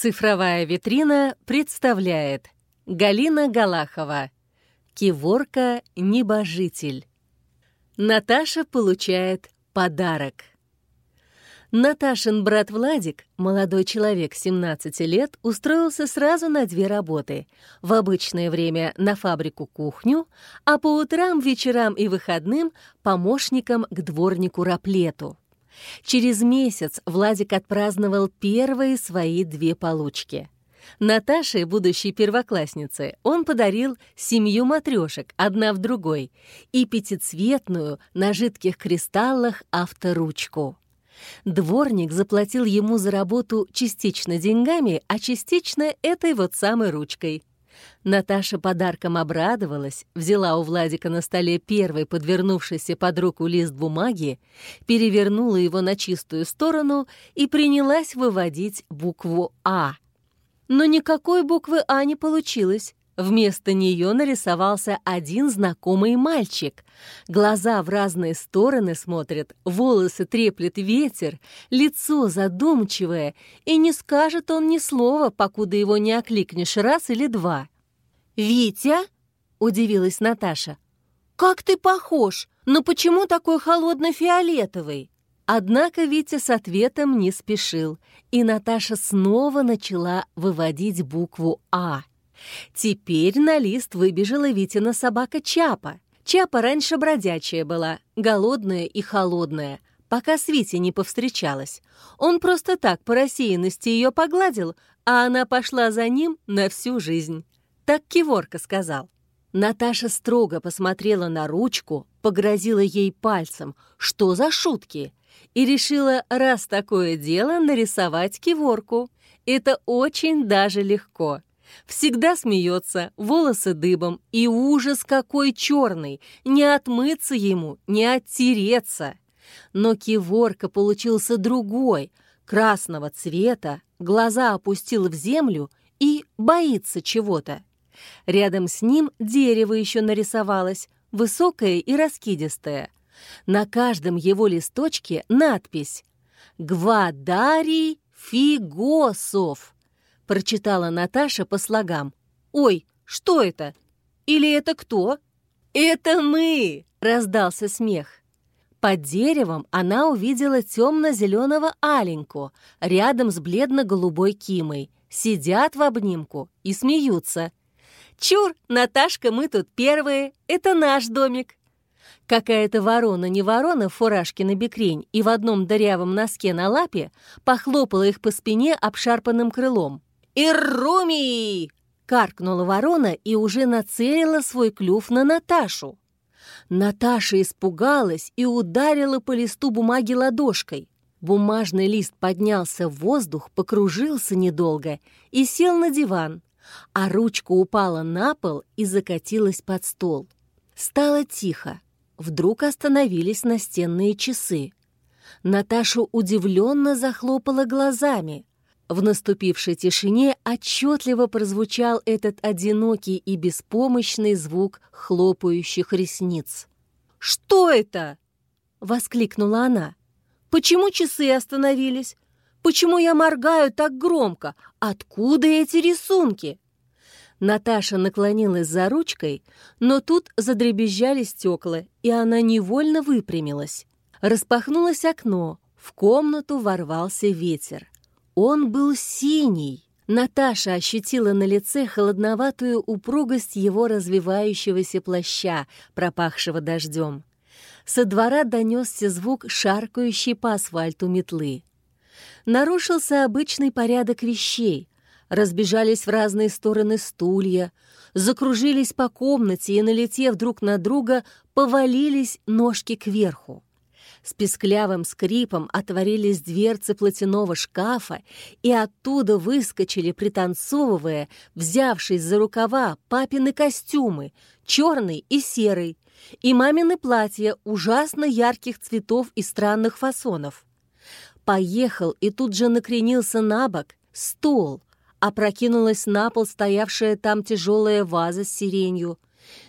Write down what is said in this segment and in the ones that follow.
Цифровая витрина представляет Галина Галахова Киворка-небожитель Наташа получает подарок. Наташин брат Владик, молодой человек 17 лет, устроился сразу на две работы. В обычное время на фабрику-кухню, а по утрам, вечерам и выходным помощником к дворнику Раплету. Через месяц Владик отпраздновал первые свои две получки. Наташе, будущей первокласснице, он подарил семью матрешек, одна в другой, и пятицветную на жидких кристаллах авторучку. Дворник заплатил ему за работу частично деньгами, а частично этой вот самой ручкой. Наташа подарком обрадовалась, взяла у Владика на столе первый подвернувшийся под руку лист бумаги, перевернула его на чистую сторону и принялась выводить букву «А». Но никакой буквы «А» не получилось. Вместо нее нарисовался один знакомый мальчик. Глаза в разные стороны смотрят, волосы треплет ветер, лицо задумчивое, и не скажет он ни слова, покуда его не окликнешь раз или два. «Витя?» — удивилась Наташа. «Как ты похож! Но почему такой холодно-фиолетовый?» Однако Витя с ответом не спешил, и Наташа снова начала выводить букву «А». Теперь на лист выбежала Витина собака Чапа. Чапа раньше бродячая была, голодная и холодная, пока с Витей не повстречалась. Он просто так по рассеянности ее погладил, а она пошла за ним на всю жизнь. Так Киворка сказал. Наташа строго посмотрела на ручку, погрозила ей пальцем. Что за шутки? И решила, раз такое дело, нарисовать Киворку. Это очень даже легко. Всегда смеется, волосы дыбом, и ужас какой черный, не отмыться ему, не оттереться. Но киворка получился другой, красного цвета, глаза опустил в землю и боится чего-то. Рядом с ним дерево еще нарисовалось, высокое и раскидистое. На каждом его листочке надпись «Гвадарий Фигосов» прочитала Наташа по слогам. «Ой, что это? Или это кто?» «Это мы!» — раздался смех. Под деревом она увидела темно-зеленого аленьку рядом с бледно-голубой кимой. Сидят в обнимку и смеются. «Чур, Наташка, мы тут первые, это наш домик!» Какая-то ворона не ворона в фуражке на бекрень и в одном дырявом носке на лапе похлопала их по спине обшарпанным крылом. «Ирруми!» — каркнула ворона и уже нацелила свой клюв на Наташу. Наташа испугалась и ударила по листу бумаги ладошкой. Бумажный лист поднялся в воздух, покружился недолго и сел на диван, а ручка упала на пол и закатилась под стол. Стало тихо. Вдруг остановились настенные часы. Наташа удивленно захлопала глазами. В наступившей тишине отчетливо прозвучал этот одинокий и беспомощный звук хлопающих ресниц. «Что это?» — воскликнула она. «Почему часы остановились? Почему я моргаю так громко? Откуда эти рисунки?» Наташа наклонилась за ручкой, но тут задребезжали стекла, и она невольно выпрямилась. Распахнулось окно, в комнату ворвался ветер. Он был синий. Наташа ощутила на лице холодноватую упругость его развивающегося плаща, пропахшего дождем. Со двора донесся звук шаркающей по асфальту метлы. Нарушился обычный порядок вещей. Разбежались в разные стороны стулья, закружились по комнате и, налетев друг на друга, повалились ножки кверху. С песклявым скрипом отворились дверцы платяного шкафа, и оттуда выскочили, пританцовывая, взявшись за рукава, папины костюмы, черный и серый, и мамины платья ужасно ярких цветов и странных фасонов. Поехал и тут же накренился на бок стол, опрокинулась на пол стоявшая там тяжелая ваза с сиренью,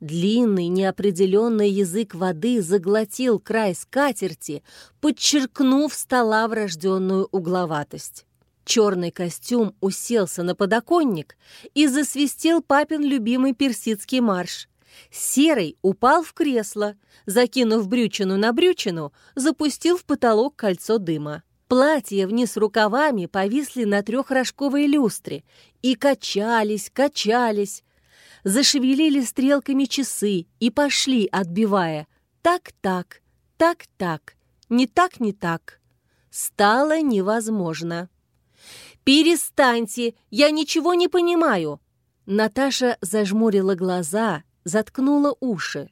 Длинный неопределенный язык воды заглотил край скатерти, подчеркнув стола врожденную угловатость. Черный костюм уселся на подоконник и засвистел папин любимый персидский марш. Серый упал в кресло, закинув брючину на брючину, запустил в потолок кольцо дыма. Платья вниз рукавами повисли на трехрожковой люстре и качались, качались. Зашевелили стрелками часы и пошли, отбивая «так-так, так-так, не так, не так». Стало невозможно. «Перестаньте! Я ничего не понимаю!» Наташа зажмурила глаза, заткнула уши.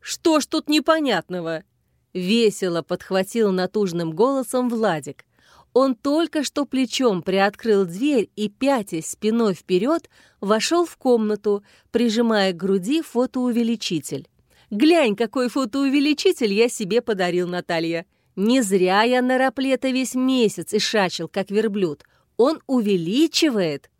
«Что ж тут непонятного?» Весело подхватил натужным голосом Владик. Он только что плечом приоткрыл дверь и, пятясь спиной вперед, вошел в комнату, прижимая к груди фотоувеличитель. «Глянь, какой фотоувеличитель я себе подарил, Наталья! Не зря я на раплета весь месяц и шачил, как верблюд. Он увеличивает.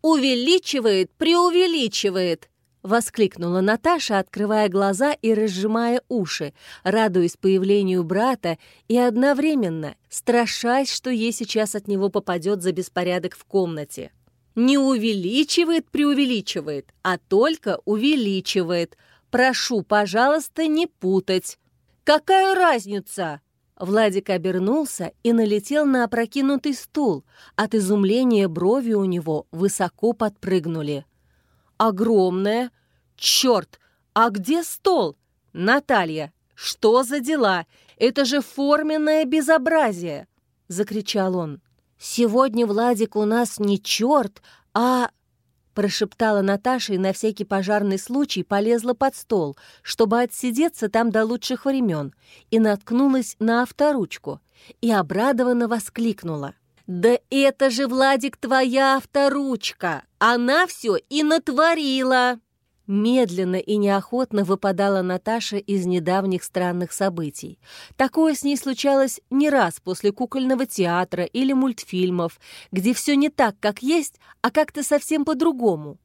Увеличивает, преувеличивает, воскликнула Наташа, открывая глаза и разжимая уши, радуясь появлению брата и одновременно страшась, что ей сейчас от него попадет за беспорядок в комнате. Не увеличивает, преувеличивает, а только увеличивает. Прошу, пожалуйста, не путать. Какая разница? Владик обернулся и налетел на опрокинутый стул. От изумления брови у него высоко подпрыгнули. «Огромная! Черт! А где стол? Наталья, что за дела? Это же форменное безобразие!» — закричал он. «Сегодня, Владик, у нас не черт, а прошептала Наташа и на всякий пожарный случай полезла под стол, чтобы отсидеться там до лучших времен, и наткнулась на авторучку, и обрадованно воскликнула. «Да это же, Владик, твоя авторучка! Она все и натворила!» Медленно и неохотно выпадала Наташа из недавних странных событий. Такое с ней случалось не раз после кукольного театра или мультфильмов, где все не так, как есть, а как-то совсем по-другому.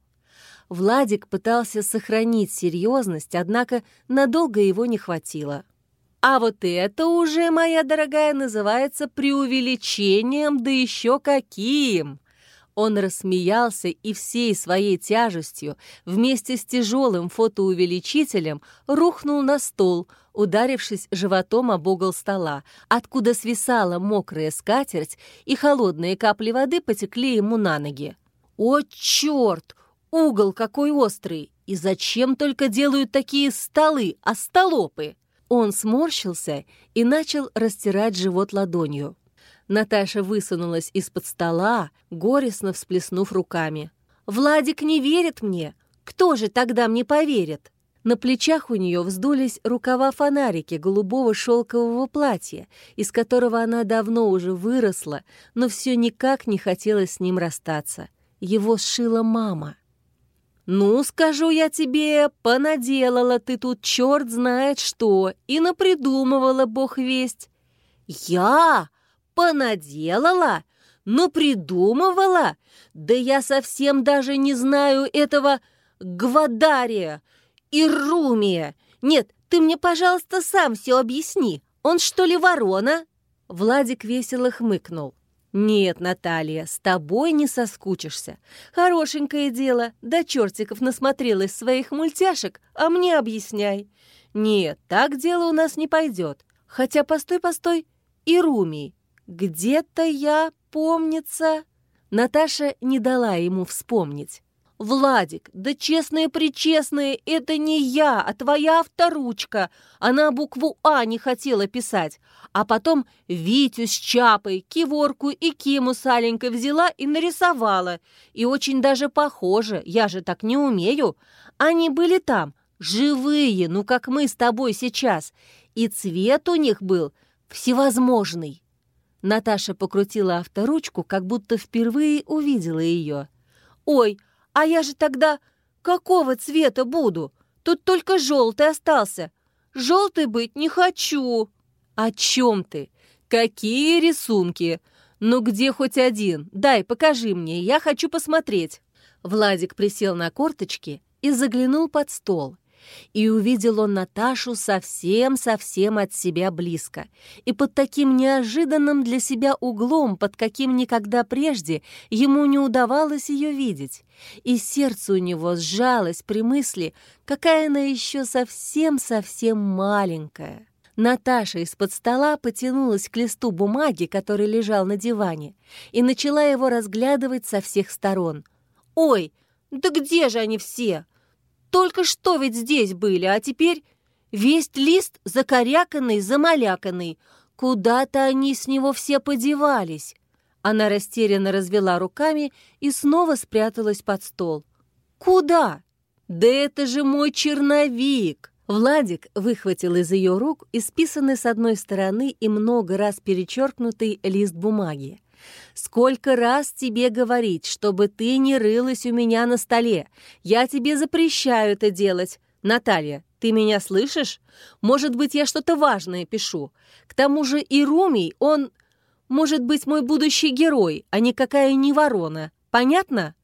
Владик пытался сохранить серьезность, однако надолго его не хватило. А вот это уже, моя дорогая, называется преувеличением, да еще каким! Он рассмеялся и всей своей тяжестью вместе с тяжелым фотоувеличителем рухнул на стол, ударившись животом об угол стола, откуда свисала мокрая скатерть и холодные капли воды потекли ему на ноги. «О, черт! Угол какой острый! И зачем только делают такие столы, остолопы?» Он сморщился и начал растирать живот ладонью. Наташа высунулась из-под стола, горестно всплеснув руками. «Владик не верит мне! Кто же тогда мне поверит?» На плечах у нее вздулись рукава фонарики голубого шелкового платья, из которого она давно уже выросла, но все никак не хотела с ним расстаться. Его сшила мама. «Ну, скажу я тебе, понаделала ты тут черт знает что и напридумывала бог весть». «Я? Понаделала? Ну, придумывала? Да я совсем даже не знаю этого Гвадария и Румия. Нет, ты мне, пожалуйста, сам все объясни. Он что ли ворона?» Владик весело хмыкнул. «Нет, Наталья, с тобой не соскучишься. Хорошенькое дело, до чертиков насмотрелась своих мультяшек, а мне объясняй. Нет, так дело у нас не пойдет. Хотя, постой, постой, и Румий. «Где-то я, помнится...» Наташа не дала ему вспомнить. «Владик, да честные-причестные, это не я, а твоя авторучка. Она букву «А» не хотела писать. А потом Витю с Чапой, Киворку и Киму с Аленькой взяла и нарисовала. И очень даже похоже, я же так не умею. Они были там, живые, ну как мы с тобой сейчас. И цвет у них был всевозможный». Наташа покрутила авторучку, как будто впервые увидела ее. «Ой, а я же тогда какого цвета буду? Тут только желтый остался. Желтый быть не хочу». «О чем ты? Какие рисунки? Ну где хоть один? Дай, покажи мне, я хочу посмотреть». Владик присел на корточки и заглянул под стол. И увидел он Наташу совсем-совсем от себя близко. И под таким неожиданным для себя углом, под каким никогда прежде ему не удавалось ее видеть. И сердце у него сжалось при мысли, какая она еще совсем-совсем маленькая. Наташа из-под стола потянулась к листу бумаги, который лежал на диване, и начала его разглядывать со всех сторон. «Ой, да где же они все? Только что ведь здесь были, а теперь весь лист закоряканный, замаляканный. Куда-то они с него все подевались». Она растерянно развела руками и снова спряталась под стол. «Куда? Да это же мой черновик!» Владик выхватил из ее рук исписанный с одной стороны и много раз перечеркнутый лист бумаги. «Сколько раз тебе говорить, чтобы ты не рылась у меня на столе? Я тебе запрещаю это делать. Наталья, ты меня слышишь? Может быть, я что-то важное пишу. К тому же и Румий, он, может быть, мой будущий герой, а никакая не ворона. Понятно?»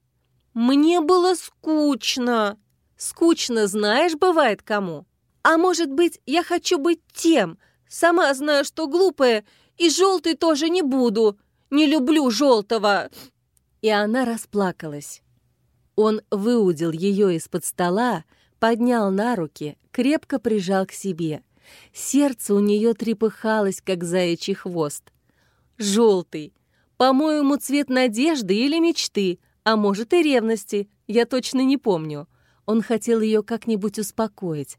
«Мне было скучно». «Скучно, знаешь, бывает кому?» А может быть, я хочу быть тем? Сама знаю, что глупая, и желтый тоже не буду. Не люблю желтого!» И она расплакалась. Он выудил ее из-под стола, поднял на руки, крепко прижал к себе. Сердце у нее трепыхалось, как заячий хвост. «Желтый! По-моему, цвет надежды или мечты, а может и ревности, я точно не помню». Он хотел ее как-нибудь успокоить.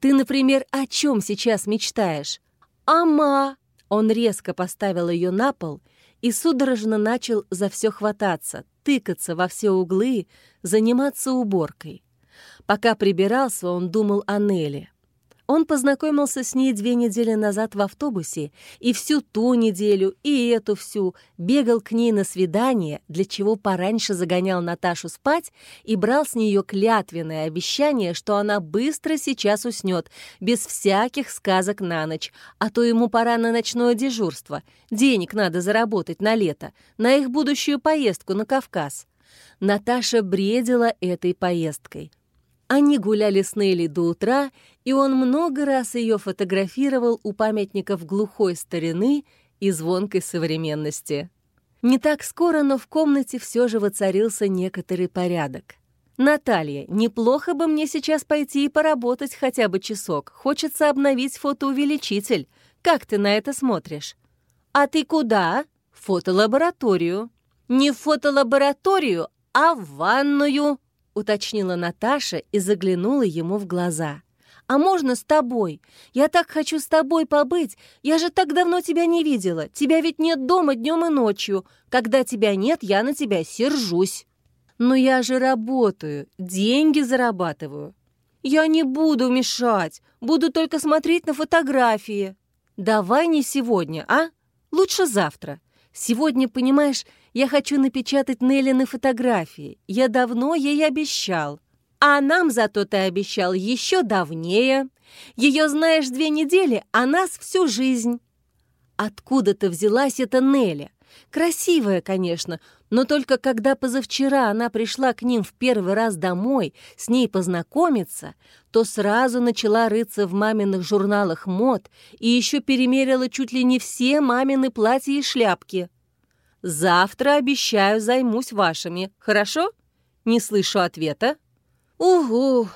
«Ты, например, о чем сейчас мечтаешь?» «Ама!» Он резко поставил ее на пол и судорожно начал за все хвататься, тыкаться во все углы, заниматься уборкой. Пока прибирался, он думал о Неле. Он познакомился с ней две недели назад в автобусе, и всю ту неделю, и эту всю бегал к ней на свидание, для чего пораньше загонял Наташу спать и брал с нее клятвенное обещание, что она быстро сейчас уснет, без всяких сказок на ночь, а то ему пора на ночное дежурство, денег надо заработать на лето, на их будущую поездку на Кавказ. Наташа бредила этой поездкой. Они гуляли с Нелли до утра, и он много раз ее фотографировал у памятников глухой старины и звонкой современности. Не так скоро, но в комнате все же воцарился некоторый порядок. «Наталья, неплохо бы мне сейчас пойти и поработать хотя бы часок. Хочется обновить фотоувеличитель. Как ты на это смотришь?» «А ты куда?» «В фотолабораторию». «Не в фотолабораторию, а в ванную», уточнила Наташа и заглянула ему в глаза. «А можно с тобой? Я так хочу с тобой побыть. Я же так давно тебя не видела. Тебя ведь нет дома днем и ночью. Когда тебя нет, я на тебя сержусь». «Но я же работаю, деньги зарабатываю». «Я не буду мешать. Буду только смотреть на фотографии». «Давай не сегодня, а? Лучше завтра. Сегодня, понимаешь, я хочу напечатать Неллины фотографии. Я давно ей обещал. А нам зато ты обещал еще давнее. Ее знаешь две недели, а нас всю жизнь. Откуда-то взялась эта Нелли? Красивая, конечно, но только когда позавчера она пришла к ним в первый раз домой с ней познакомиться, то сразу начала рыться в маминых журналах мод и еще перемерила чуть ли не все мамины платья и шляпки. «Завтра, обещаю, займусь вашими, хорошо?» Не слышу ответа. «Угу!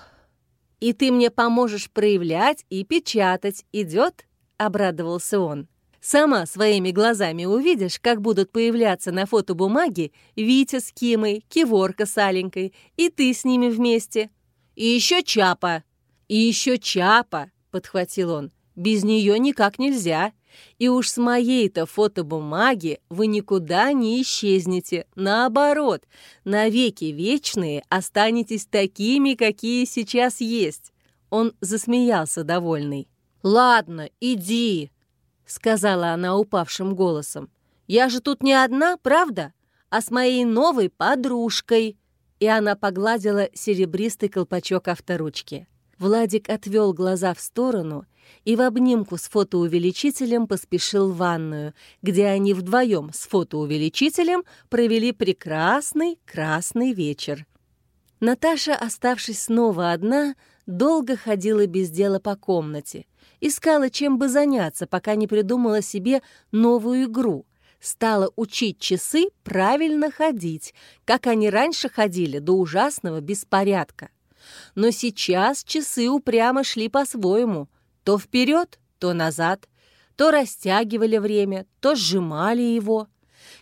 И ты мне поможешь проявлять и печатать, идет?» — обрадовался он. Сама своими глазами увидишь, как будут появляться на фотобумаге Витя с Кимой, Киворка с Аленькой, и ты с ними вместе. И еще Чапа. И еще Чапа, подхватил он. Без нее никак нельзя. И уж с моей-то фотобумаги вы никуда не исчезнете. Наоборот, навеки вечные останетесь такими, какие сейчас есть. Он засмеялся довольный. «Ладно, иди», сказала она упавшим голосом. «Я же тут не одна, правда? А с моей новой подружкой!» И она погладила серебристый колпачок авторучки. Владик отвел глаза в сторону и в обнимку с фотоувеличителем поспешил в ванную, где они вдвоем с фотоувеличителем провели прекрасный красный вечер. Наташа, оставшись снова одна, долго ходила без дела по комнате, искала, чем бы заняться, пока не придумала себе новую игру. Стала учить часы правильно ходить, как они раньше ходили до ужасного беспорядка. Но сейчас часы упрямо шли по-своему, то вперед, то назад, то растягивали время, то сжимали его.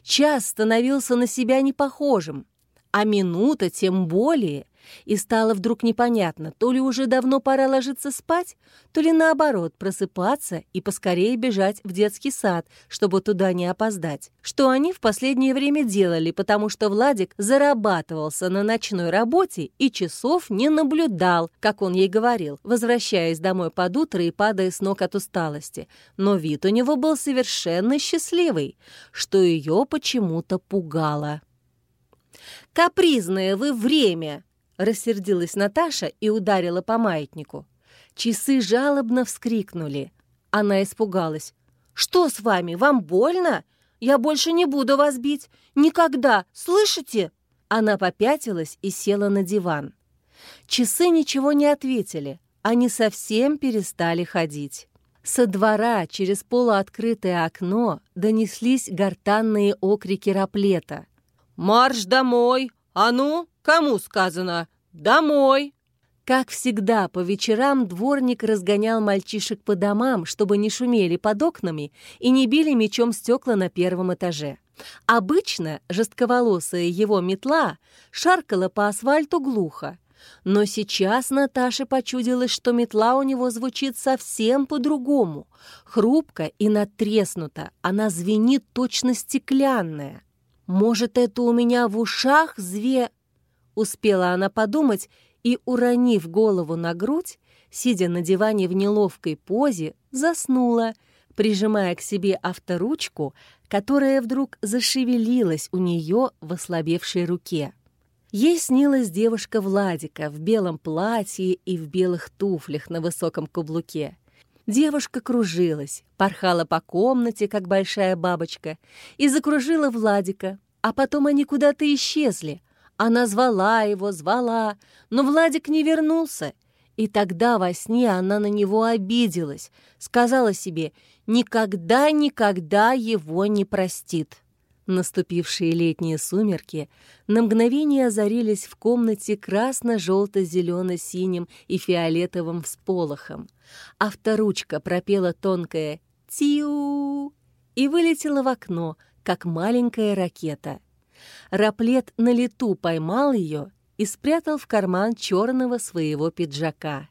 Час становился на себя непохожим, а минута тем более, и стало вдруг непонятно, то ли уже давно пора ложиться спать, то ли наоборот просыпаться и поскорее бежать в детский сад, чтобы туда не опоздать. Что они в последнее время делали, потому что Владик зарабатывался на ночной работе и часов не наблюдал, как он ей говорил, возвращаясь домой под утро и падая с ног от усталости. Но вид у него был совершенно счастливый, что ее почему-то пугало. «Капризное вы время!» Рассердилась Наташа и ударила по маятнику. Часы жалобно вскрикнули. Она испугалась. «Что с вами? Вам больно? Я больше не буду вас бить. Никогда! Слышите?» Она попятилась и села на диван. Часы ничего не ответили. Они совсем перестали ходить. Со двора через полуоткрытое окно донеслись гортанные окрики раплета. «Марш домой! А ну, кому сказано? Домой!» Как всегда, по вечерам дворник разгонял мальчишек по домам, чтобы не шумели под окнами и не били мечом стекла на первом этаже. Обычно жестковолосая его метла шаркала по асфальту глухо, но сейчас Наташе почудилось, что метла у него звучит совсем по-другому. Хрупко и натреснуто, она звенит точно стеклянная. «Может, это у меня в ушах зве...» Успела она подумать и, уронив голову на грудь, сидя на диване в неловкой позе, заснула, прижимая к себе авторучку, которая вдруг зашевелилась у нее в ослабевшей руке. Ей снилась девушка Владика в белом платье и в белых туфлях на высоком каблуке. Девушка кружилась, порхала по комнате, как большая бабочка, и закружила Владика, а потом они куда-то исчезли. Она звала его, звала, но Владик не вернулся. И тогда во сне она на него обиделась, сказала себе «никогда-никогда его не простит». Наступившие летние сумерки на мгновение озарились в комнате красно-желто-зелено-синим и фиолетовым всполохом. Авторучка пропела тонкое «Тиу!» и вылетела в окно, как маленькая ракета. Раплет на лету поймал ее и спрятал в карман черного своего пиджака.